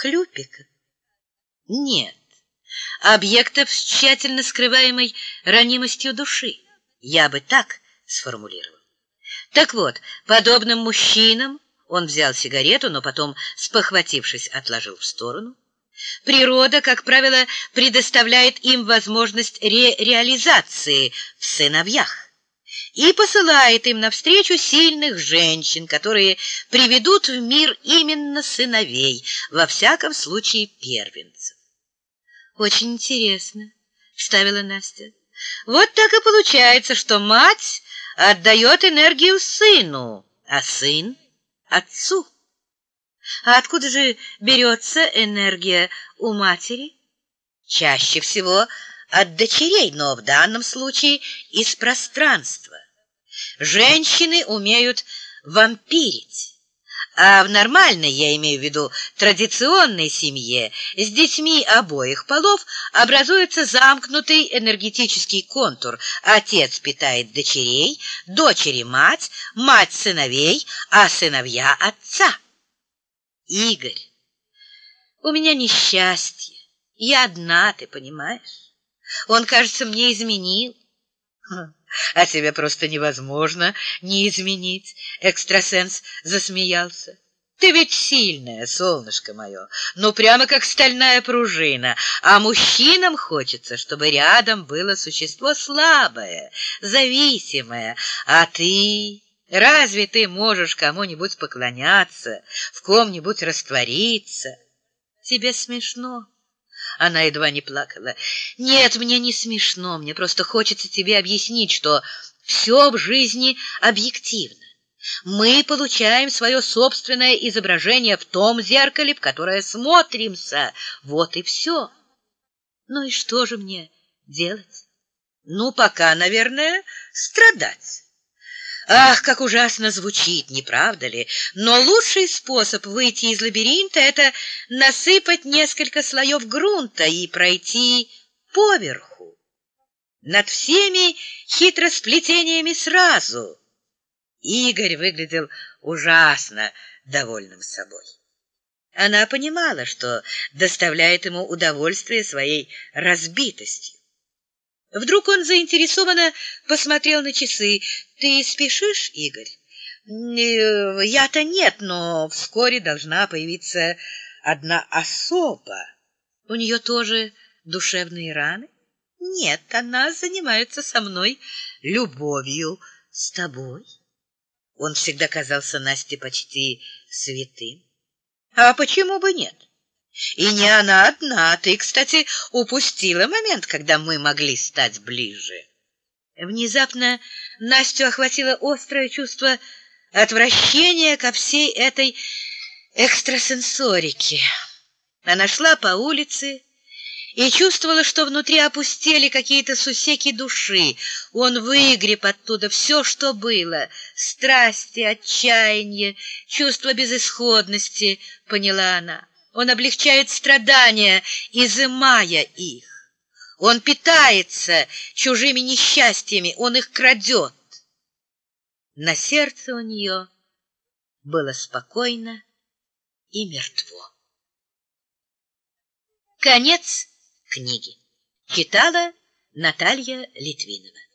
Хлюпика? Нет. Объектов с тщательно скрываемой ранимостью души. Я бы так сформулировал. Так вот, подобным мужчинам он взял сигарету, но потом, спохватившись, отложил в сторону. Природа, как правило, предоставляет им возможность ре реализации в сыновьях и посылает им навстречу сильных женщин, которые приведут в мир именно сыновей, во всяком случае первенцев. «Очень интересно», — вставила Настя. «Вот так и получается, что мать отдает энергию сыну, а сын — отцу». А откуда же берется энергия у матери? Чаще всего от дочерей, но в данном случае из пространства. Женщины умеют вампирить. А в нормальной, я имею в виду традиционной семье, с детьми обоих полов образуется замкнутый энергетический контур. Отец питает дочерей, дочери мать, мать сыновей, а сыновья отца. Игорь, у меня несчастье. Я одна, ты понимаешь? Он, кажется, мне изменил. А тебя просто невозможно не изменить. Экстрасенс засмеялся. Ты ведь сильная, солнышко мое, ну прямо как стальная пружина, а мужчинам хочется, чтобы рядом было существо слабое, зависимое, а ты... Разве ты можешь кому-нибудь поклоняться, в ком-нибудь раствориться? Тебе смешно? Она едва не плакала. Нет, мне не смешно, мне просто хочется тебе объяснить, что все в жизни объективно. Мы получаем свое собственное изображение в том зеркале, в которое смотримся. Вот и все. Ну и что же мне делать? Ну, пока, наверное, страдать. Ах, как ужасно звучит, не правда ли? Но лучший способ выйти из лабиринта — это насыпать несколько слоев грунта и пройти поверху, над всеми хитросплетениями сразу. Игорь выглядел ужасно довольным собой. Она понимала, что доставляет ему удовольствие своей разбитостью. Вдруг он заинтересованно посмотрел на часы. «Ты спешишь, Игорь?» «Э, «Я-то нет, но вскоре должна появиться одна особа. У нее тоже душевные раны?» «Нет, она занимается со мной любовью с тобой». Он всегда казался Насте почти святым. «А почему бы нет?» И не она одна. Ты, кстати, упустила момент, когда мы могли стать ближе. Внезапно Настю охватило острое чувство отвращения ко всей этой экстрасенсорике. Она шла по улице и чувствовала, что внутри опустели какие-то сусеки души. Он выгреб оттуда все, что было — страсти, отчаяние, чувство безысходности, поняла она. Он облегчает страдания, изымая их. Он питается чужими несчастьями, он их крадет. На сердце у нее было спокойно и мертво. Конец книги. Читала Наталья Литвинова.